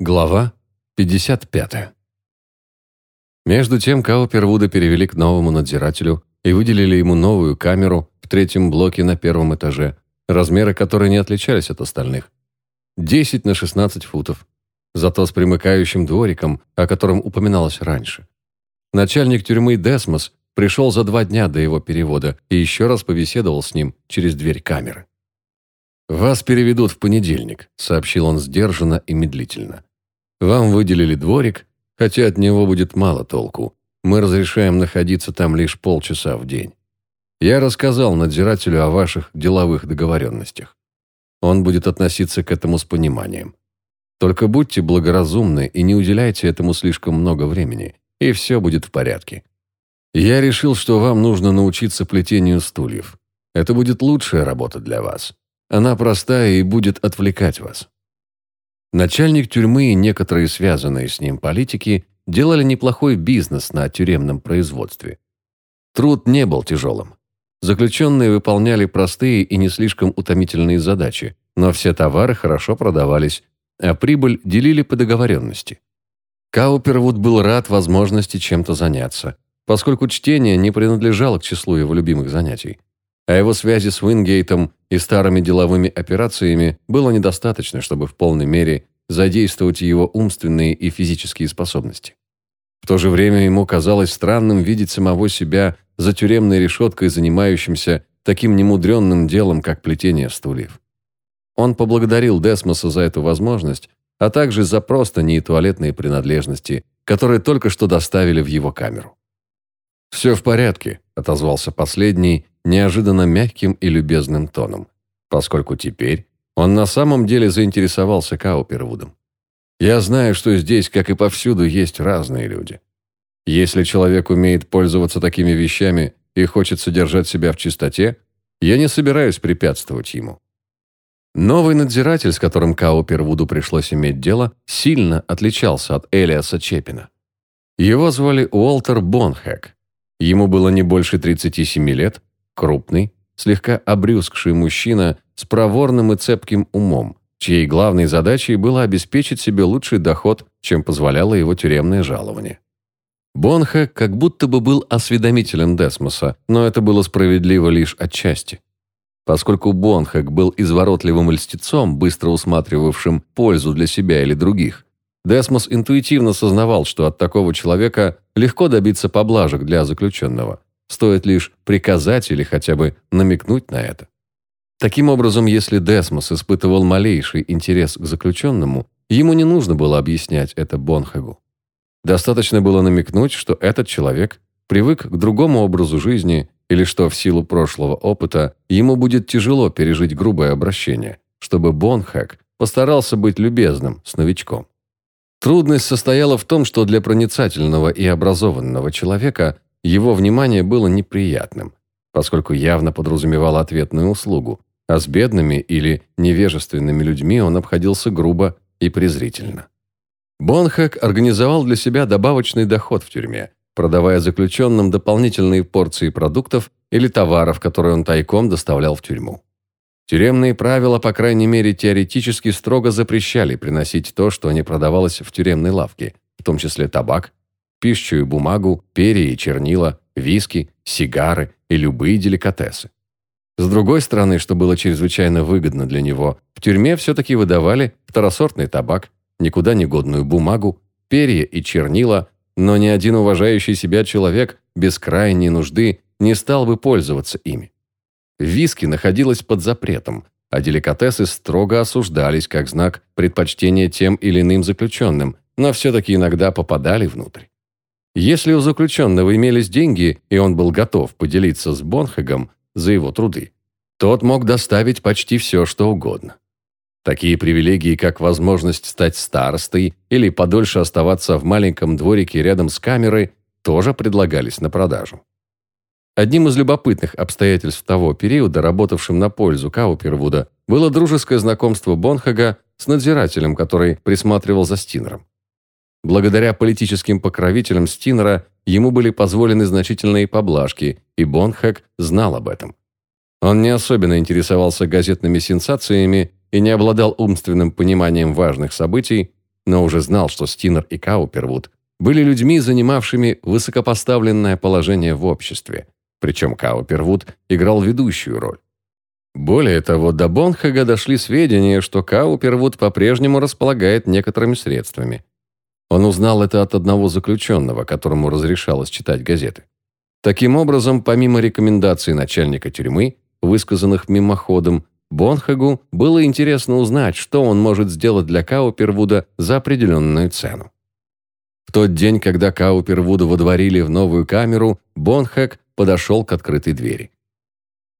Глава 55. Между тем Каупервуда перевели к новому надзирателю и выделили ему новую камеру в третьем блоке на первом этаже, размеры которой не отличались от остальных. 10 на 16 футов, зато с примыкающим двориком, о котором упоминалось раньше. Начальник тюрьмы Десмос пришел за два дня до его перевода и еще раз побеседовал с ним через дверь камеры. «Вас переведут в понедельник», — сообщил он сдержанно и медлительно. Вам выделили дворик, хотя от него будет мало толку. Мы разрешаем находиться там лишь полчаса в день. Я рассказал надзирателю о ваших деловых договоренностях. Он будет относиться к этому с пониманием. Только будьте благоразумны и не уделяйте этому слишком много времени, и все будет в порядке. Я решил, что вам нужно научиться плетению стульев. Это будет лучшая работа для вас. Она простая и будет отвлекать вас. Начальник тюрьмы и некоторые связанные с ним политики делали неплохой бизнес на тюремном производстве. Труд не был тяжелым. Заключенные выполняли простые и не слишком утомительные задачи, но все товары хорошо продавались, а прибыль делили по договоренности. Каупервуд был рад возможности чем-то заняться, поскольку чтение не принадлежало к числу его любимых занятий. А его связи с Уингейтом и старыми деловыми операциями было недостаточно, чтобы в полной мере задействовать его умственные и физические способности. В то же время ему казалось странным видеть самого себя за тюремной решеткой, занимающимся таким немудренным делом, как плетение стульев. Он поблагодарил Десмоса за эту возможность, а также за просто не туалетные принадлежности, которые только что доставили в его камеру. «Все в порядке», – отозвался последний, неожиданно мягким и любезным тоном, поскольку теперь он на самом деле заинтересовался Каупервудом. «Я знаю, что здесь, как и повсюду, есть разные люди. Если человек умеет пользоваться такими вещами и хочет содержать себя в чистоте, я не собираюсь препятствовать ему». Новый надзиратель, с которым Каупервуду пришлось иметь дело, сильно отличался от Элиаса Чепина. Его звали Уолтер Бонхэк. Ему было не больше 37 лет, крупный, слегка обрюзгший мужчина с проворным и цепким умом, чьей главной задачей было обеспечить себе лучший доход, чем позволяло его тюремное жалование. Бонха как будто бы был осведомителем Десмоса, но это было справедливо лишь отчасти. Поскольку Бонхак был изворотливым льстецом, быстро усматривавшим пользу для себя или других, Десмос интуитивно сознавал, что от такого человека легко добиться поблажек для заключенного. Стоит лишь приказать или хотя бы намекнуть на это. Таким образом, если Десмос испытывал малейший интерес к заключенному, ему не нужно было объяснять это Бонхагу. Достаточно было намекнуть, что этот человек привык к другому образу жизни или что в силу прошлого опыта ему будет тяжело пережить грубое обращение, чтобы Бонхаг постарался быть любезным с новичком. Трудность состояла в том, что для проницательного и образованного человека его внимание было неприятным, поскольку явно подразумевало ответную услугу, а с бедными или невежественными людьми он обходился грубо и презрительно. Бонхак организовал для себя добавочный доход в тюрьме, продавая заключенным дополнительные порции продуктов или товаров, которые он тайком доставлял в тюрьму. Тюремные правила, по крайней мере, теоретически строго запрещали приносить то, что не продавалось в тюремной лавке, в том числе табак, пищу и бумагу, перья и чернила, виски, сигары и любые деликатесы. С другой стороны, что было чрезвычайно выгодно для него, в тюрьме все-таки выдавали второсортный табак, никуда не годную бумагу, перья и чернила, но ни один уважающий себя человек без крайней нужды не стал бы пользоваться ими. Виски находилась под запретом, а деликатесы строго осуждались как знак предпочтения тем или иным заключенным, но все-таки иногда попадали внутрь. Если у заключенного имелись деньги, и он был готов поделиться с Бонхегом за его труды, тот мог доставить почти все, что угодно. Такие привилегии, как возможность стать старостой или подольше оставаться в маленьком дворике рядом с камерой, тоже предлагались на продажу. Одним из любопытных обстоятельств того периода, работавшим на пользу Каупервуда, было дружеское знакомство Бонхага с надзирателем, который присматривал за Стинером. Благодаря политическим покровителям Стинера ему были позволены значительные поблажки, и Бонхаг знал об этом. Он не особенно интересовался газетными сенсациями и не обладал умственным пониманием важных событий, но уже знал, что Стинер и Каупервуд были людьми, занимавшими высокопоставленное положение в обществе, причем Каупервуд играл ведущую роль. Более того, до Бонхага дошли сведения, что Каупервуд по-прежнему располагает некоторыми средствами. Он узнал это от одного заключенного, которому разрешалось читать газеты. Таким образом, помимо рекомендаций начальника тюрьмы, высказанных мимоходом, Бонхагу было интересно узнать, что он может сделать для Каупервуда за определенную цену. В тот день, когда Каупервуда водворили в новую камеру, Бонхаг подошел к открытой двери.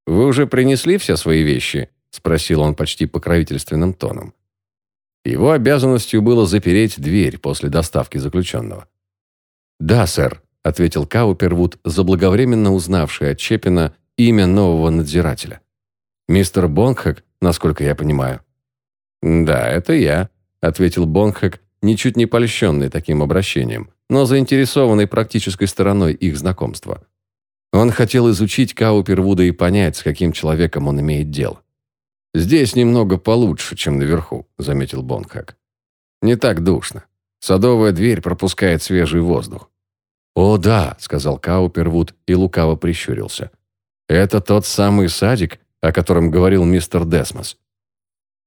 «Вы уже принесли все свои вещи?» – спросил он почти покровительственным тоном. Его обязанностью было запереть дверь после доставки заключенного. «Да, сэр», – ответил Каупервуд, заблаговременно узнавший от Чепина имя нового надзирателя. «Мистер Бонхак, насколько я понимаю». «Да, это я», – ответил Бонхак, ничуть не польщенный таким обращением, но заинтересованный практической стороной их знакомства. Он хотел изучить Каупервуда и понять, с каким человеком он имеет дело. «Здесь немного получше, чем наверху», – заметил Бонхак. «Не так душно. Садовая дверь пропускает свежий воздух». «О, да», – сказал Каупервуд и лукаво прищурился. «Это тот самый садик, о котором говорил мистер Десмос.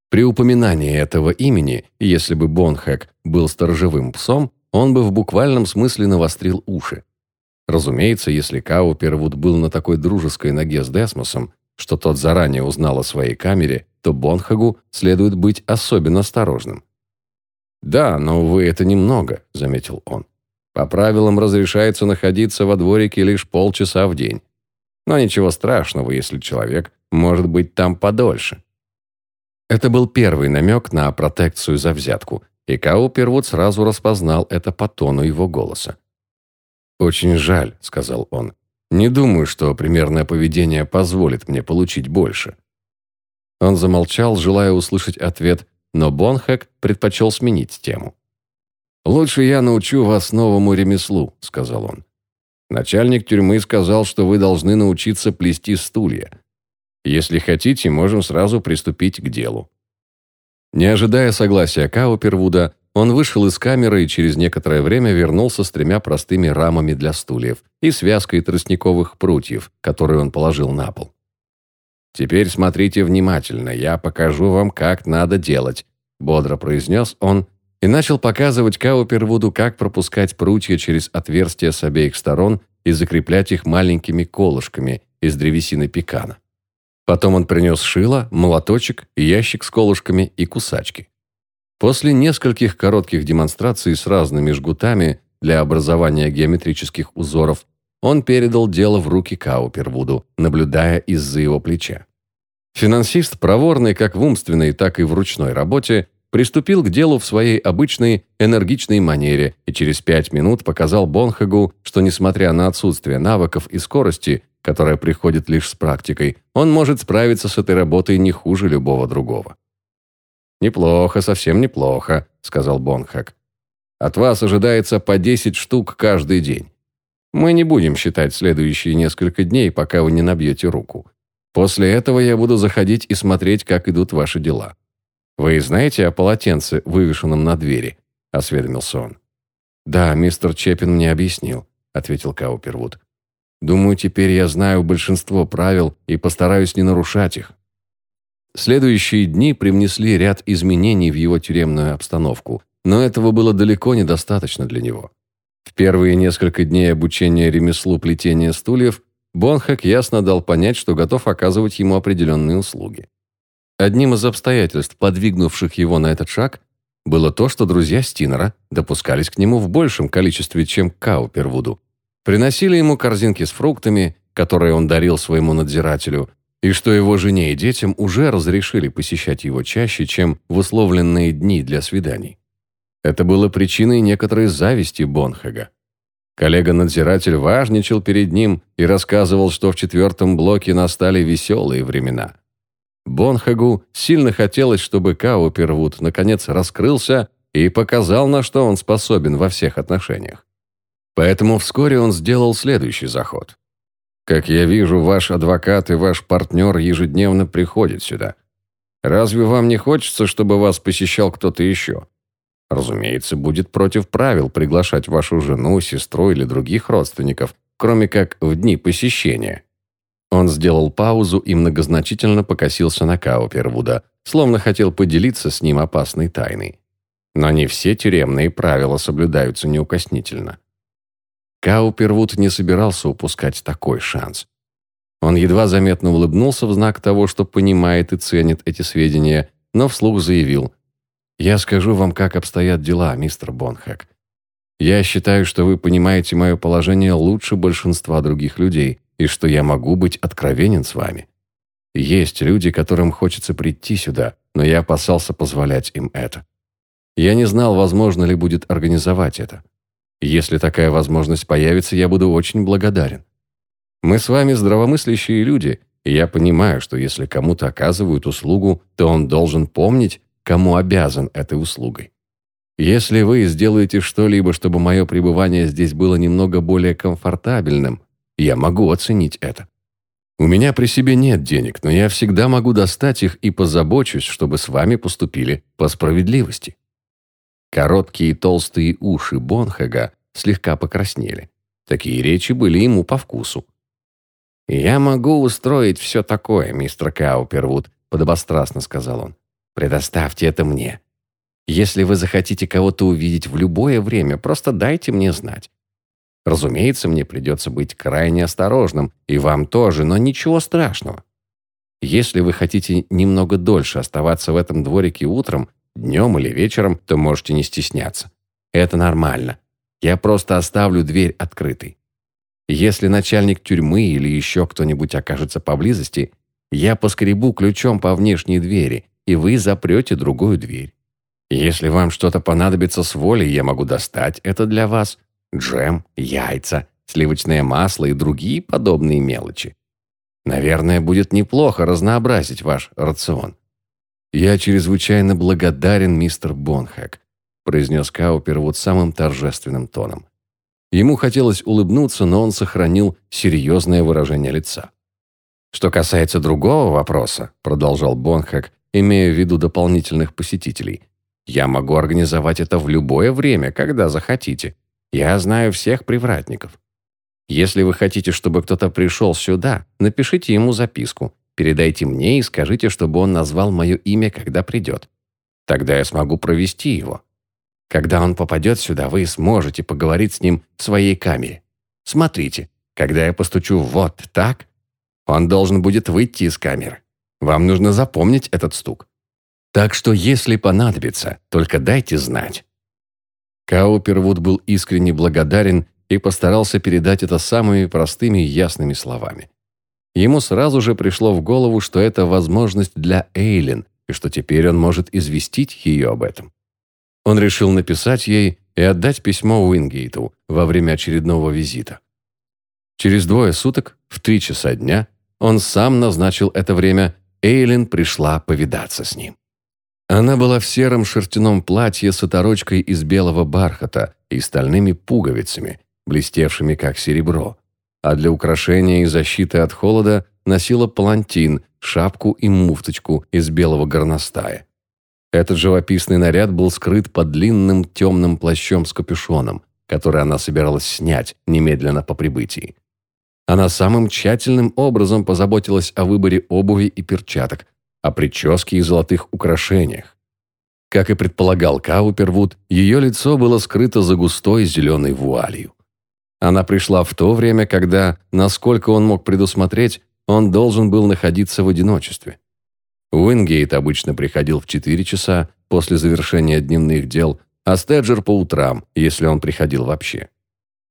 При упоминании этого имени, если бы Бонхэк был сторожевым псом, он бы в буквальном смысле навострил уши. Разумеется, если Каупервуд был на такой дружеской ноге с Десмосом, что тот заранее узнал о своей камере, то Бонхагу следует быть особенно осторожным. «Да, но, увы, это немного», — заметил он. «По правилам разрешается находиться во дворике лишь полчаса в день. Но ничего страшного, если человек может быть там подольше. Это был первый намек на протекцию за взятку, и Каупервуд сразу распознал это по тону его голоса. «Очень жаль», — сказал он. «Не думаю, что примерное поведение позволит мне получить больше». Он замолчал, желая услышать ответ, но Бонхэк предпочел сменить тему. «Лучше я научу вас новому ремеслу», — сказал он. «Начальник тюрьмы сказал, что вы должны научиться плести стулья. Если хотите, можем сразу приступить к делу». Не ожидая согласия Каупервуда, он вышел из камеры и через некоторое время вернулся с тремя простыми рамами для стульев и связкой тростниковых прутьев, которые он положил на пол. «Теперь смотрите внимательно, я покажу вам, как надо делать», бодро произнес он и начал показывать Каупервуду, как пропускать прутья через отверстия с обеих сторон и закреплять их маленькими колышками из древесины пекана. Потом он принес шило, молоточек, ящик с колышками и кусачки. После нескольких коротких демонстраций с разными жгутами для образования геометрических узоров, он передал дело в руки Каупервуду, наблюдая из-за его плеча. Финансист, проворный как в умственной, так и в ручной работе, приступил к делу в своей обычной энергичной манере и через пять минут показал Бонхагу, что, несмотря на отсутствие навыков и скорости, которая приходит лишь с практикой, он может справиться с этой работой не хуже любого другого. «Неплохо, совсем неплохо», — сказал Бонхак. «От вас ожидается по 10 штук каждый день. Мы не будем считать следующие несколько дней, пока вы не набьете руку. После этого я буду заходить и смотреть, как идут ваши дела. Вы знаете о полотенце, вывешенном на двери?» — осведомился он. «Да, мистер Чепин мне объяснил», — ответил Каупервуд. Думаю, теперь я знаю большинство правил и постараюсь не нарушать их. Следующие дни привнесли ряд изменений в его тюремную обстановку, но этого было далеко недостаточно для него. В первые несколько дней обучения ремеслу плетения стульев Бонхак ясно дал понять, что готов оказывать ему определенные услуги. Одним из обстоятельств, подвигнувших его на этот шаг, было то, что друзья Стинера допускались к нему в большем количестве, чем к Каупервуду, Приносили ему корзинки с фруктами, которые он дарил своему надзирателю, и что его жене и детям уже разрешили посещать его чаще, чем в условленные дни для свиданий. Это было причиной некоторой зависти Бонхага. Коллега-надзиратель важничал перед ним и рассказывал, что в четвертом блоке настали веселые времена. Бонхагу сильно хотелось, чтобы Каупервуд наконец раскрылся и показал, на что он способен во всех отношениях. Поэтому вскоре он сделал следующий заход. «Как я вижу, ваш адвокат и ваш партнер ежедневно приходят сюда. Разве вам не хочется, чтобы вас посещал кто-то еще? разумеется, будет против правил приглашать вашу жену, сестру или других родственников, кроме как в дни посещения. Он сделал паузу и многозначительно покосился на Каупервуда, словно хотел поделиться с ним опасной тайной. Но не все тюремные правила соблюдаются неукоснительно. Каупервуд не собирался упускать такой шанс. Он едва заметно улыбнулся в знак того, что понимает и ценит эти сведения, но вслух заявил «Я скажу вам, как обстоят дела, мистер Бонхэк. Я считаю, что вы понимаете мое положение лучше большинства других людей, и что я могу быть откровенен с вами. Есть люди, которым хочется прийти сюда, но я опасался позволять им это. Я не знал, возможно ли будет организовать это. Если такая возможность появится, я буду очень благодарен. Мы с вами здравомыслящие люди, и я понимаю, что если кому-то оказывают услугу, то он должен помнить, кому обязан этой услугой. Если вы сделаете что-либо, чтобы мое пребывание здесь было немного более комфортабельным, я могу оценить это. У меня при себе нет денег, но я всегда могу достать их и позабочусь, чтобы с вами поступили по справедливости. Короткие толстые уши Бонхага слегка покраснели. Такие речи были ему по вкусу. «Я могу устроить все такое, мистер Каупервуд», — подобострастно сказал он. «Предоставьте это мне. Если вы захотите кого-то увидеть в любое время, просто дайте мне знать. Разумеется, мне придется быть крайне осторожным, и вам тоже, но ничего страшного. Если вы хотите немного дольше оставаться в этом дворике утром, днем или вечером, то можете не стесняться. Это нормально. Я просто оставлю дверь открытой. Если начальник тюрьмы или еще кто-нибудь окажется поблизости, я поскребу ключом по внешней двери, и вы запрете другую дверь. Если вам что-то понадобится с волей, я могу достать это для вас. Джем, яйца, сливочное масло и другие подобные мелочи. Наверное, будет неплохо разнообразить ваш рацион. «Я чрезвычайно благодарен, мистер Бонхэк», произнес Каупер вот самым торжественным тоном. Ему хотелось улыбнуться, но он сохранил серьезное выражение лица. «Что касается другого вопроса», – продолжал Бонхак, имея в виду дополнительных посетителей, «я могу организовать это в любое время, когда захотите. Я знаю всех привратников. Если вы хотите, чтобы кто-то пришел сюда, напишите ему записку, передайте мне и скажите, чтобы он назвал мое имя, когда придет. Тогда я смогу провести его. Когда он попадет сюда, вы сможете поговорить с ним в своей камере. Смотрите, когда я постучу вот так, он должен будет выйти из камеры. Вам нужно запомнить этот стук. Так что, если понадобится, только дайте знать». Каупервуд был искренне благодарен и постарался передать это самыми простыми и ясными словами. Ему сразу же пришло в голову, что это возможность для Эйлин, и что теперь он может известить ее об этом. Он решил написать ей и отдать письмо Уингейту во время очередного визита. Через двое суток, в три часа дня, он сам назначил это время, Эйлин пришла повидаться с ним. Она была в сером шерстяном платье с оторочкой из белого бархата и стальными пуговицами, блестевшими как серебро, а для украшения и защиты от холода носила палантин, шапку и муфточку из белого горностая. Этот живописный наряд был скрыт под длинным темным плащом с капюшоном, который она собиралась снять немедленно по прибытии. Она самым тщательным образом позаботилась о выборе обуви и перчаток, о прическе и золотых украшениях. Как и предполагал Каупервуд, ее лицо было скрыто за густой зеленой вуалью. Она пришла в то время, когда, насколько он мог предусмотреть, он должен был находиться в одиночестве. Уингейт обычно приходил в 4 часа после завершения дневных дел, а Стеджер по утрам, если он приходил вообще.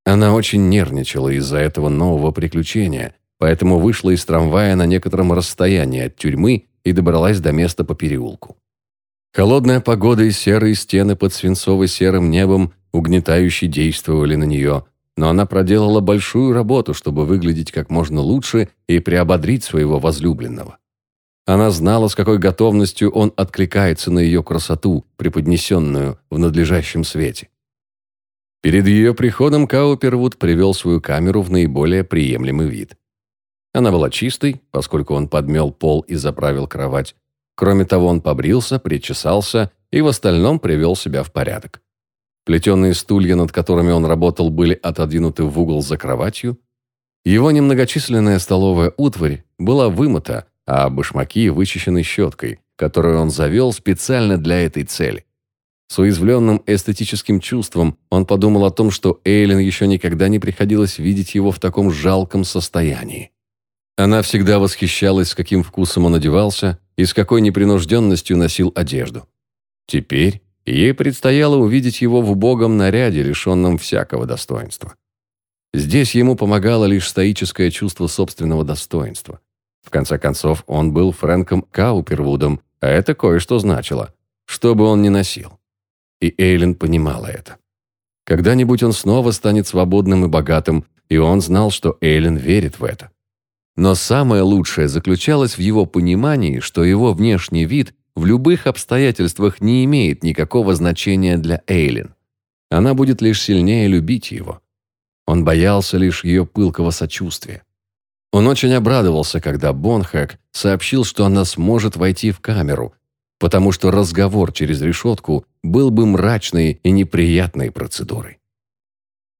Она очень нервничала из-за этого нового приключения, поэтому вышла из трамвая на некотором расстоянии от тюрьмы и добралась до места по переулку. Холодная погода и серые стены под свинцово-серым небом угнетающе действовали на нее, но она проделала большую работу, чтобы выглядеть как можно лучше и приободрить своего возлюбленного. Она знала, с какой готовностью он откликается на ее красоту, преподнесенную в надлежащем свете. Перед ее приходом Каупервуд привел свою камеру в наиболее приемлемый вид. Она была чистой, поскольку он подмел пол и заправил кровать. Кроме того, он побрился, причесался и в остальном привел себя в порядок. Плетеные стулья, над которыми он работал, были отодвинуты в угол за кроватью. Его немногочисленная столовая утварь была вымыта, а башмаки вычищены щеткой, которую он завел специально для этой цели. С уязвленным эстетическим чувством он подумал о том, что Эйлин еще никогда не приходилось видеть его в таком жалком состоянии. Она всегда восхищалась, с каким вкусом он одевался и с какой непринужденностью носил одежду. Теперь ей предстояло увидеть его в убогом наряде, лишенном всякого достоинства. Здесь ему помогало лишь стоическое чувство собственного достоинства. В конце концов, он был Фрэнком Каупервудом, а это кое-что значило, что бы он ни носил. И Эйлин понимала это. Когда-нибудь он снова станет свободным и богатым, и он знал, что Эйлин верит в это. Но самое лучшее заключалось в его понимании, что его внешний вид в любых обстоятельствах не имеет никакого значения для Эйлин. Она будет лишь сильнее любить его. Он боялся лишь ее пылкого сочувствия. Он очень обрадовался, когда Бонхэк сообщил, что она сможет войти в камеру, потому что разговор через решетку был бы мрачной и неприятной процедурой.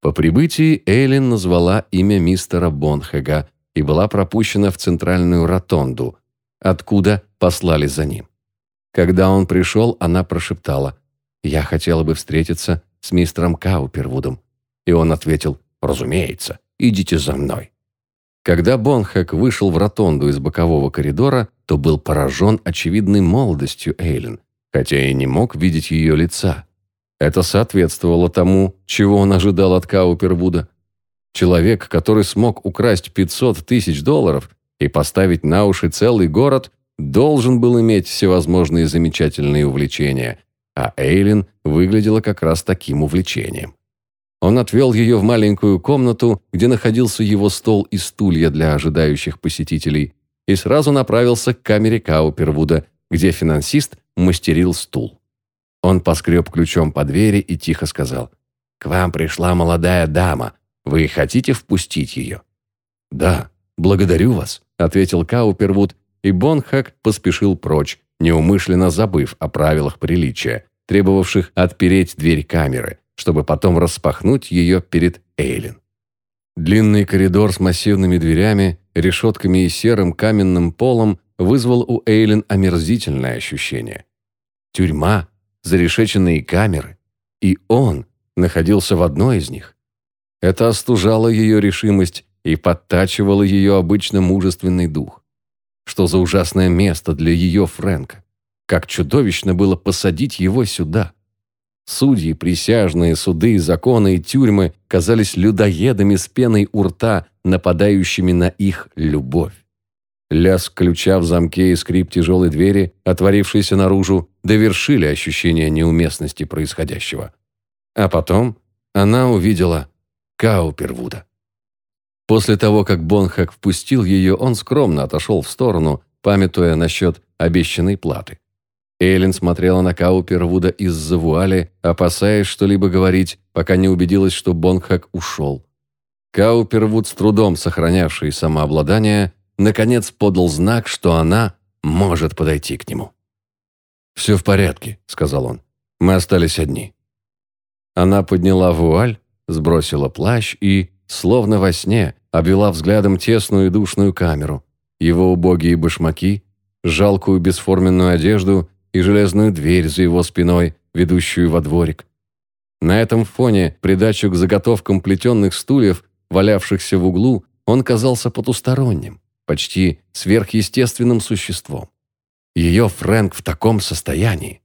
По прибытии Эйлин назвала имя мистера Бонхэга и была пропущена в центральную ротонду, откуда послали за ним. Когда он пришел, она прошептала «Я хотела бы встретиться с мистером Каупервудом». И он ответил «Разумеется, идите за мной». Когда Бонхэк вышел в ротонду из бокового коридора, то был поражен очевидной молодостью Эйлин, хотя и не мог видеть ее лица. Это соответствовало тому, чего он ожидал от Каупервуда. Человек, который смог украсть 500 тысяч долларов и поставить на уши целый город, должен был иметь всевозможные замечательные увлечения, а Эйлин выглядела как раз таким увлечением. Он отвел ее в маленькую комнату, где находился его стол и стулья для ожидающих посетителей, и сразу направился к камере Каупервуда, где финансист мастерил стул. Он поскреб ключом по двери и тихо сказал, «К вам пришла молодая дама. Вы хотите впустить ее?» «Да, благодарю вас», — ответил Каупервуд, и Бонхак поспешил прочь, неумышленно забыв о правилах приличия, требовавших отпереть дверь камеры, чтобы потом распахнуть ее перед Эйлин. Длинный коридор с массивными дверями, решетками и серым каменным полом вызвал у Эйлин омерзительное ощущение. Тюрьма, зарешеченные камеры. И он находился в одной из них. Это остужало ее решимость и подтачивало ее обычно мужественный дух. Что за ужасное место для ее Фрэнка. Как чудовищно было посадить его сюда. Судьи, присяжные, суды, законы и тюрьмы казались людоедами с пеной у рта, нападающими на их любовь. Лязг ключа в замке и скрип тяжелой двери, отворившейся наружу, довершили ощущение неуместности происходящего. А потом она увидела Каупервуда. После того, как Бонхак впустил ее, он скромно отошел в сторону, памятуя насчет обещанной платы. Эйлин смотрела на Каупервуда из-за вуали, опасаясь что-либо говорить, пока не убедилась, что Бонгхак ушел. Каупервуд, с трудом сохранявший самообладание, наконец подал знак, что она может подойти к нему. «Все в порядке», — сказал он. «Мы остались одни». Она подняла вуаль, сбросила плащ и, словно во сне, обвела взглядом тесную и душную камеру, его убогие башмаки, жалкую бесформенную одежду и железную дверь за его спиной, ведущую во дворик. На этом фоне, придачу к заготовкам плетенных стульев, валявшихся в углу, он казался потусторонним, почти сверхъестественным существом. Ее Фрэнк в таком состоянии.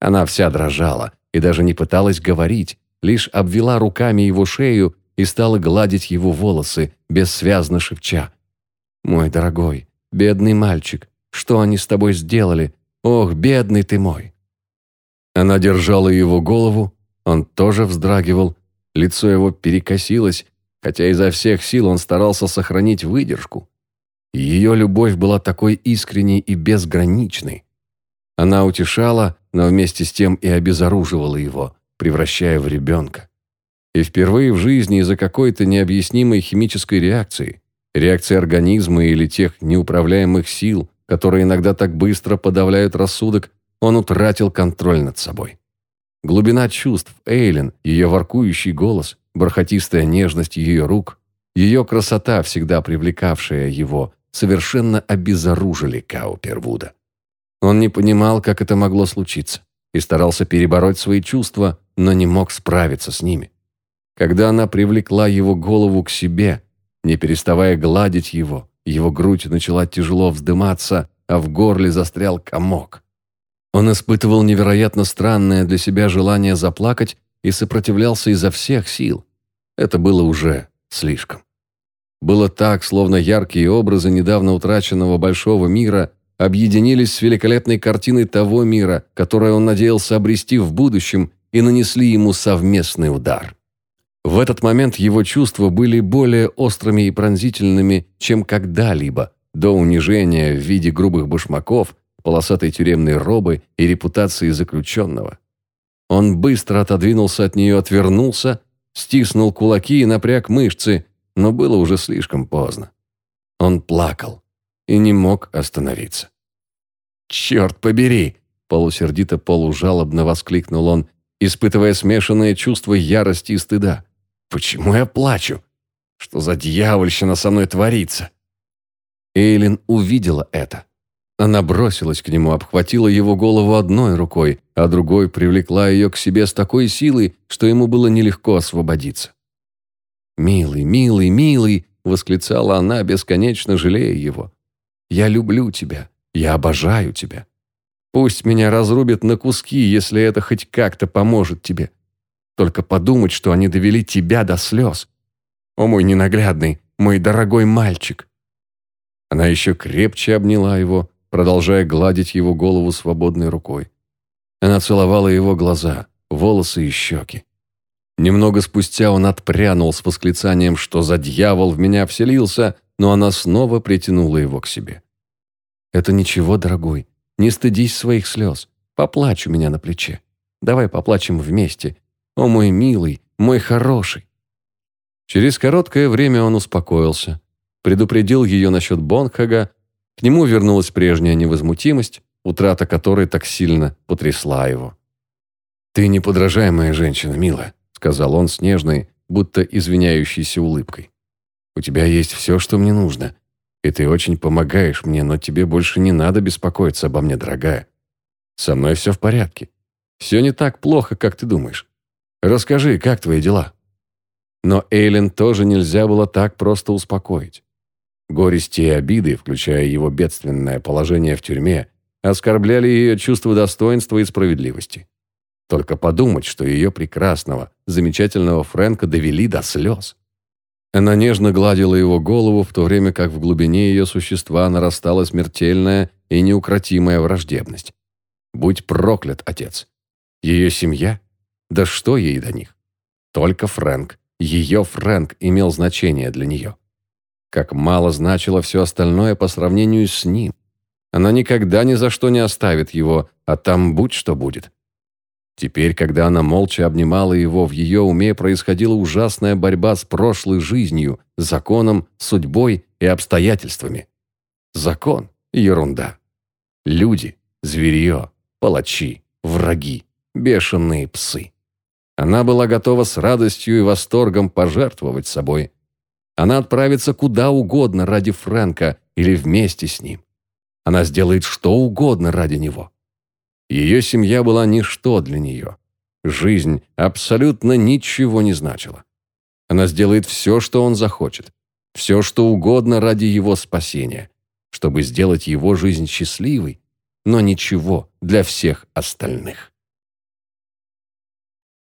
Она вся дрожала и даже не пыталась говорить, лишь обвела руками его шею и стала гладить его волосы, бессвязно шепча. «Мой дорогой, бедный мальчик, что они с тобой сделали? Ох, бедный ты мой!» Она держала его голову, он тоже вздрагивал, лицо его перекосилось, хотя изо всех сил он старался сохранить выдержку. Ее любовь была такой искренней и безграничной. Она утешала, но вместе с тем и обезоруживала его, превращая в ребенка. И впервые в жизни из-за какой-то необъяснимой химической реакции, реакции организма или тех неуправляемых сил, которые иногда так быстро подавляют рассудок, он утратил контроль над собой. Глубина чувств Эйлин, ее воркующий голос, бархатистая нежность ее рук, ее красота, всегда привлекавшая его, совершенно обезоружили Каупервуда. Он не понимал, как это могло случиться, и старался перебороть свои чувства, но не мог справиться с ними. Когда она привлекла его голову к себе, не переставая гладить его, его грудь начала тяжело вздыматься, а в горле застрял комок. Он испытывал невероятно странное для себя желание заплакать и сопротивлялся изо всех сил. Это было уже слишком. Было так, словно яркие образы недавно утраченного большого мира объединились с великолепной картиной того мира, который он надеялся обрести в будущем, и нанесли ему совместный удар. В этот момент его чувства были более острыми и пронзительными, чем когда-либо, до унижения в виде грубых башмаков, полосатой тюремной робы и репутации заключенного. Он быстро отодвинулся от нее, отвернулся, стиснул кулаки и напряг мышцы, но было уже слишком поздно. Он плакал и не мог остановиться. «Черт побери!» – полусердито, полужалобно воскликнул он, испытывая смешанные чувства ярости и стыда. «Почему я плачу? Что за дьявольщина со мной творится?» Эйлин увидела это. Она бросилась к нему, обхватила его голову одной рукой, а другой привлекла ее к себе с такой силой, что ему было нелегко освободиться. «Милый, милый, милый!» — восклицала она, бесконечно жалея его. «Я люблю тебя, я обожаю тебя. Пусть меня разрубят на куски, если это хоть как-то поможет тебе. Только подумать, что они довели тебя до слез. О, мой ненаглядный, мой дорогой мальчик!» Она еще крепче обняла его, продолжая гладить его голову свободной рукой. Она целовала его глаза, волосы и щеки. Немного спустя он отпрянул с восклицанием, что за дьявол в меня вселился, но она снова притянула его к себе. «Это ничего, дорогой, не стыдись своих слез. Поплачь у меня на плече. Давай поплачем вместе. О, мой милый, мой хороший!» Через короткое время он успокоился, предупредил ее насчет Бонхага к нему вернулась прежняя невозмутимость, утрата которой так сильно потрясла его. «Ты неподражаемая женщина, милая», — сказал он с нежной, будто извиняющейся улыбкой. «У тебя есть все, что мне нужно, и ты очень помогаешь мне, но тебе больше не надо беспокоиться обо мне, дорогая. Со мной все в порядке. Все не так плохо, как ты думаешь. Расскажи, как твои дела?» Но Эйлен тоже нельзя было так просто успокоить. Горести и обиды, включая его бедственное положение в тюрьме, оскорбляли ее чувство достоинства и справедливости. Только подумать, что ее прекрасного, замечательного Фрэнка довели до слез. Она нежно гладила его голову, в то время как в глубине ее существа нарастала смертельная и неукротимая враждебность. Будь проклят, отец. Ее семья? Да что ей до них? Только Фрэнк, ее Фрэнк имел значение для нее. Как мало значило все остальное по сравнению с ним. Она никогда ни за что не оставит его, а там будь что будет. Теперь, когда она молча обнимала его, в ее уме происходила ужасная борьба с прошлой жизнью, законом, судьбой и обстоятельствами. Закон – ерунда. Люди, зверье, палачи, враги, бешеные псы. Она была готова с радостью и восторгом пожертвовать собой, она отправится куда угодно ради Фрэнка или вместе с ним. Она сделает что угодно ради него. Ее семья была ничто для нее. Жизнь абсолютно ничего не значила. Она сделает все, что он захочет. Все, что угодно ради его спасения, чтобы сделать его жизнь счастливой, но ничего для всех остальных.